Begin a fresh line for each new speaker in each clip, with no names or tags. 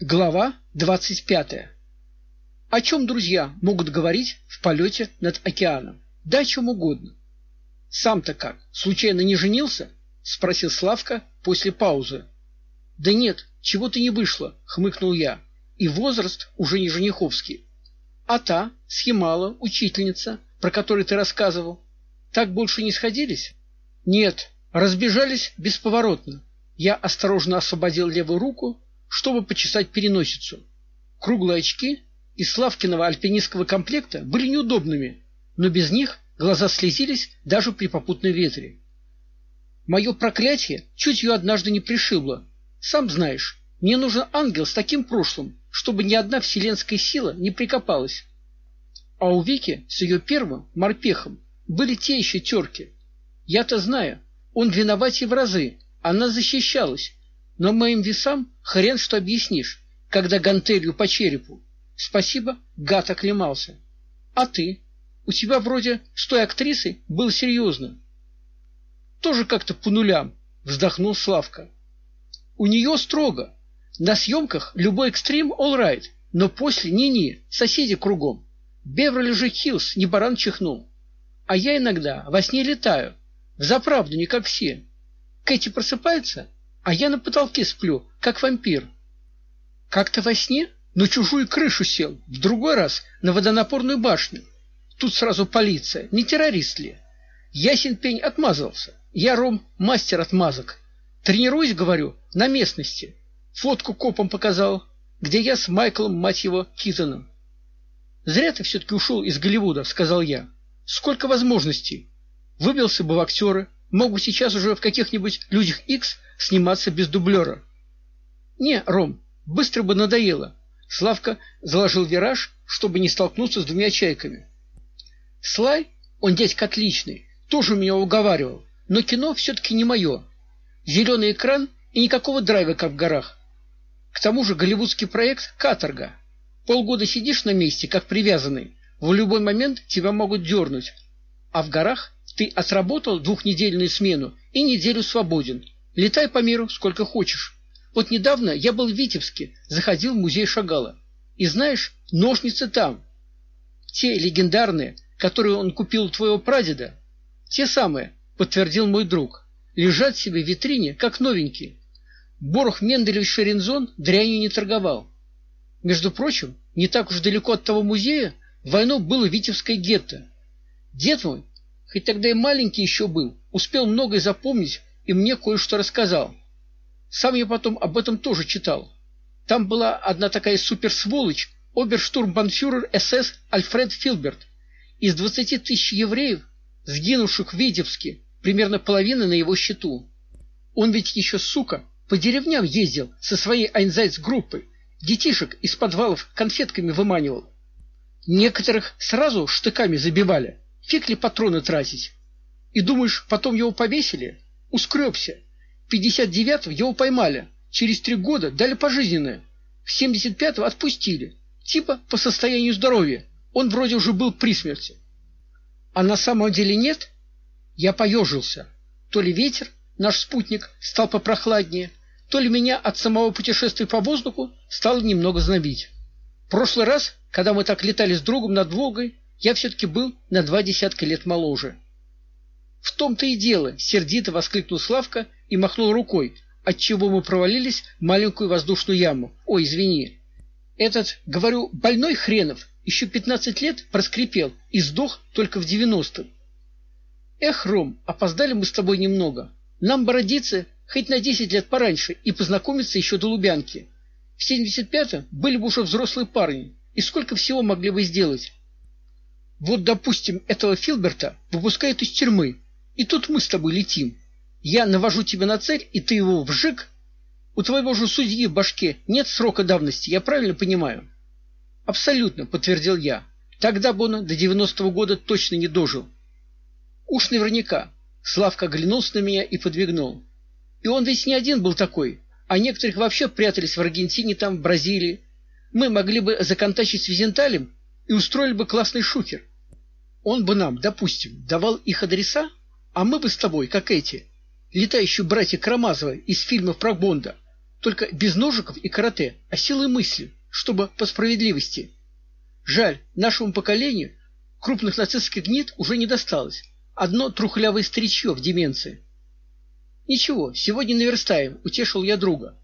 Глава двадцать пятая. О чем друзья могут говорить в полете над океаном? Да о чем угодно. Сам-то как, случайно не женился? спросил Славка после паузы. Да нет, чего-то не вышло, хмыкнул я. И возраст уже не жениховский. А та, Схемала, учительница, про которую ты рассказывал, так больше не сходились? Нет, разбежались бесповоротно. Я осторожно освободил левую руку чтобы почесать переносицу. Круглые очки из Славкиного альпинистского комплекта были неудобными, но без них глаза слезились даже при попутной ветре. Мое проклятие чуть ее однажды не пришибло. Сам знаешь, мне нужен ангел с таким прошлым, чтобы ни одна вселенская сила не прикопалась. А у Вики с ее первым морпехом были те еще терки. Я-то знаю, он виноват и в разы, она защищалась, но моим весам хрен что объяснишь, когда гантелью по черепу. Спасибо, гад оклемался. А ты? У тебя вроде с той актрисой было серьезно. Тоже как-то по нулям, вздохнул Славка. У нее строго. На съемках любой экстрим all right, но после ни-ни, соседи кругом. Беверли же Хиллз не баран чихнул. А я иногда во сне летаю. Взаправду не как все. Кэти просыпается, а я на потолке сплю, как вампир. Как-то во сне на чужую крышу сел, в другой раз на водонапорную башню. Тут сразу полиция, не террорист ли? Ясен пень отмазался. Я ром мастер отмазок. Тренируюсь, говорю, на местности. Фотку копам показал, где я с Майклом, мать его, Китоном. Зря ты все таки ушел из Голливуда, сказал я. Сколько возможностей. Выбился бы в актеры, мог бы сейчас уже в каких-нибудь людях X сниматься без дублера. Не, Ром, быстро бы надоело. Славка заложил вираж, чтобы не столкнуться с двумя чайками. Слай, он дядька отличный, тоже меня уговаривал, но кино все таки не мое. Зеленый экран и никакого драйва, как в горах. К тому же голливудский проект каторга. Полгода сидишь на месте, как привязанный. В любой момент тебя могут дернуть. А в горах ты отработал двухнедельную смену и неделю свободен. Летай по миру сколько хочешь. Вот недавно я был в Витебске, заходил в музей Шагала. И знаешь, ножницы там. Те легендарные, которые он купил у твоего прадеда. Те самые, подтвердил мой друг. Лежат себе в витрине, как новенькие. Борох Менделевич Шерензон дрянью не торговал. Между прочим, не так уж далеко от того музея в войну было Витебское гетто. Дед мой, хоть тогда и маленький еще был, успел многое запомнить и мне кое-что рассказал. Сам я потом об этом тоже читал. Там была одна такая суперсволочь, оберштурмбанфюрер СС Альфред Филберт. Из двадцати тысяч евреев, сгинувших в Витебске, примерно половина на его счету. Он ведь еще, сука, по деревням ездил со своей Айнзайц-группой, детишек из подвалов конфетками выманивал. Некоторых сразу штыками забивали, фиг ли патроны тратить. И думаешь, потом его повесили? Ускребся. В 59-го его поймали. Через три года дали пожизненное. В 75-го отпустили. Типа по состоянию здоровья. Он вроде уже был при смерти. А на самом деле нет? Я поежился. То ли ветер, наш спутник, стал попрохладнее, то ли меня от самого путешествия по воздуху стало немного знобить. В прошлый раз, когда мы так летали с другом над Волгой, я все таки был на два десятка лет моложе. В том-то и дело, сердито воскликнул Славка и махнул рукой, отчего мы провалились в маленькую воздушную яму. Ой, извини. Этот, говорю, больной хренов еще пятнадцать лет проскрипел и сдох только в девяностом. Эх, Ром, опоздали мы с тобой немного. Нам бы родиться хоть на десять лет пораньше и познакомиться еще до Лубянки. В семьдесят пятом были бы уже взрослые парни, и сколько всего могли бы сделать. Вот, допустим, этого Филберта выпускают из тюрьмы, и тут мы с тобой летим. Я навожу тебя на цель, и ты его вжик. У твоего же судьи в башке нет срока давности, я правильно понимаю? Абсолютно, подтвердил я. Тогда бы он до девяностого года точно не дожил. Уж наверняка. Славка оглянулся на меня и подвигнул. И он ведь не один был такой, а некоторых вообще прятались в Аргентине, там, в Бразилии. Мы могли бы законтачить с Визенталем и устроили бы классный шухер. Он бы нам, допустим, давал их адреса, а мы бы с тобой, как эти, летающие братья Карамазовы из фильмов про Бонда, только без ножиков и карате, а силой мысли, чтобы по справедливости. Жаль, нашему поколению крупных нацистских гнид уже не досталось. Одно трухлявое старичье в деменции. Ничего, сегодня наверстаем, утешил я друга.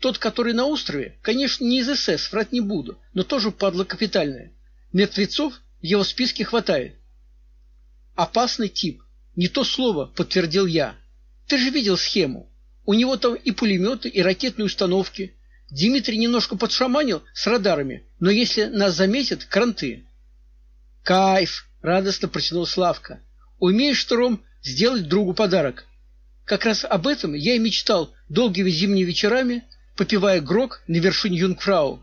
Тот, который на острове, конечно, не из СС, врать не буду, но тоже падла капитальная. Мертвецов в его списке хватает. Опасный тип. Не то слово, подтвердил я. Ты же видел схему. У него там и пулеметы, и ракетные установки. Дмитрий немножко подшаманил с радарами, но если нас заметят, кранты. Кайф, радостно протянул Славка. Умеешь, Шторм, сделать другу подарок. Как раз об этом я и мечтал долгими зимними вечерами, попивая грок на вершине Юнгфрау.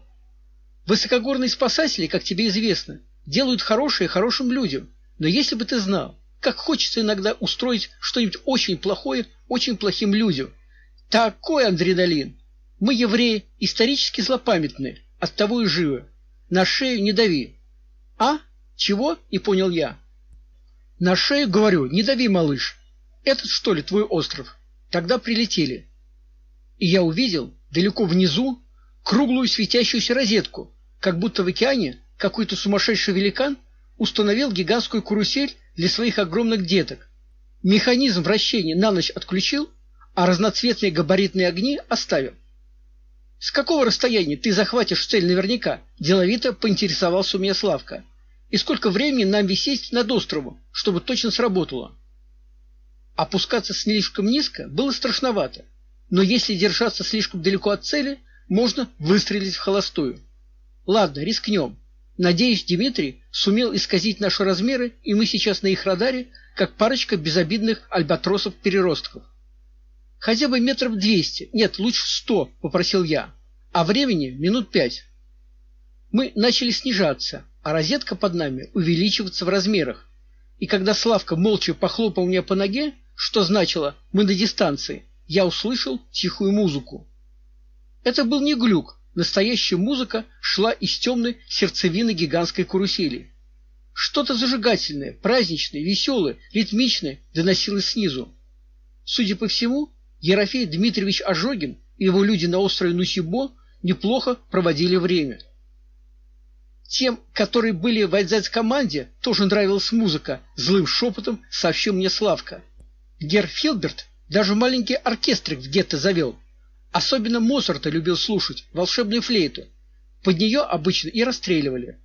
Высокогорные спасатели, как тебе известно, делают хорошее хорошим людям. Но если бы ты знал, как хочется иногда устроить что-нибудь очень плохое очень плохим людям. Такой адреналин. Мы евреи исторически злопамятны, оттого и живы. На шею не дави. А? Чего? Не понял я. На шею говорю, не дави, малыш. Этот что ли твой остров? Тогда прилетели. И я увидел далеко внизу круглую светящуюся розетку, как будто в океане какой-то сумасшедший великан установил гигантскую карусель для своих огромных деток. Механизм вращения на ночь отключил, а разноцветные габаритные огни оставил. С какого расстояния ты захватишь цель наверняка? деловито поинтересовался у меня Славка. И сколько времени нам висеть над островом, чтобы точно сработало? Опускаться слишком низко было страшновато, но если держаться слишком далеко от цели, можно выстрелить в холостую. Ладно, рискнем. Надеюсь, Дмитрий сумел исказить наши размеры, и мы сейчас на их радаре, как парочка безобидных альбатросов-переростков. Хотя бы метров двести, нет, лучше сто, попросил я. А времени минут пять. Мы начали снижаться, а розетка под нами увеличиваться в размерах. И когда Славка молча похлопал меня по ноге, что значило «мы на дистанции», я услышал тихую музыку. Это был не глюк, настоящая музыка шла из темной сердцевины гигантской карусели. Что-то зажигательное, праздничное, веселое, ритмичное доносилось снизу. Судя по всему, Ерофей Дмитриевич Ожогин и его люди на острове Нусибо неплохо проводили время. Тем, которые были в Айдзац-команде, тоже нравилась музыка, злым шепотом сообщил мне Славка. Гер Филберт даже маленький оркестрик в гетто завел. Особенно Моцарта любил слушать, волшебную флейту. Под нее обычно и расстреливали.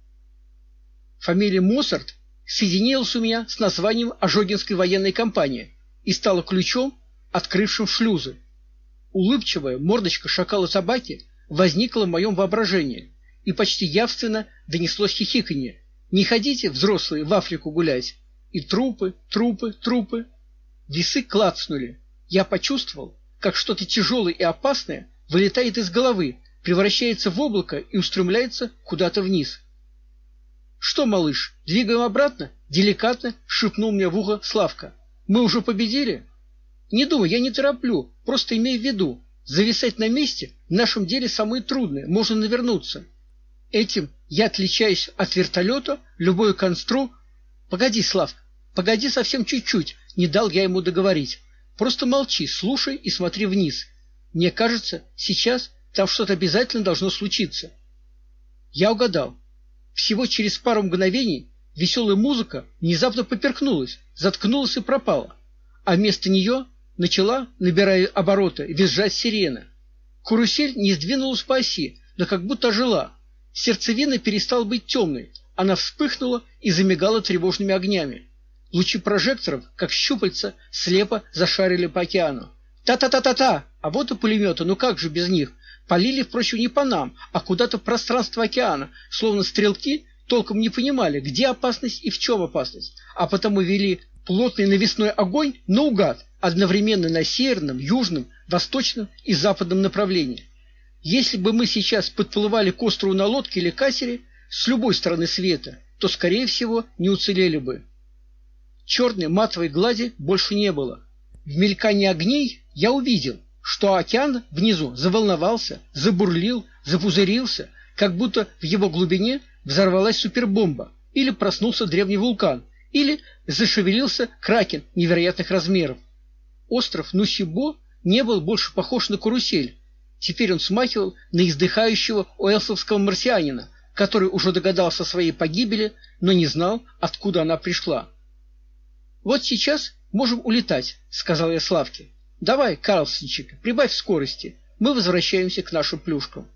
Фамилия Моцарт соединилась у меня с названием Ожогинской военной компании и стала ключом, открывшим шлюзы. Улыбчивая мордочка шакала собаки возникла в моем воображении, и почти явственно донеслось хихиканье. Не ходите, взрослые, в Африку гулять. И трупы, трупы, трупы. Весы клацнули. Я почувствовал, как что-то тяжелое и опасное вылетает из головы, превращается в облако и устремляется куда-то вниз. Что, малыш, двигаем обратно? деликатно шепнул мне в ухо Славка. Мы уже победили? Не думай, я не тороплю, просто имей в виду, зависать на месте в нашем деле самое трудное, можно навернуться. Этим я отличаюсь от вертолета, любой констру. Погоди, Славка, погоди совсем чуть-чуть, не дал я ему договорить. Просто молчи, слушай и смотри вниз. Мне кажется, сейчас там что-то обязательно должно случиться. Я угадал. Всего через пару мгновений веселая музыка внезапно поперхнулась, заткнулась и пропала, а вместо нее начала, набирая обороты, визжать сирена. Карусель не сдвинулась по оси, но как будто ожила. Сердцевина перестала быть темной, она вспыхнула и замигала тревожными огнями. Лучи прожекторов, как щупальца, слепо зашарили по океану. Та-та-та-та-та! А вот и пулеметы, ну как же без них? Полили, впрочем, не по нам, а куда-то в пространство океана, словно стрелки толком не понимали, где опасность и в чем опасность, а потому вели плотный навесной огонь наугад, одновременно на северном, южном, восточном и западном направлении. Если бы мы сейчас подплывали к острову на лодке или катере с любой стороны света, то скорее всего не уцелели бы. Черной матовой глади больше не было. В мелькании огней я увидел, что океан внизу заволновался, забурлил, запузырился, как будто в его глубине взорвалась супербомба, или проснулся древний вулкан, или зашевелился кракен невероятных размеров. Остров Нусибо не был больше похож на карусель. Теперь он смахивал на издыхающего уэлсовского марсианина, который уже догадался о своей погибели, но не знал, откуда она пришла. Вот сейчас можем улетать, сказал я Славке. Давай, Карлсончик, прибавь скорости. Мы возвращаемся к нашим плюшкам.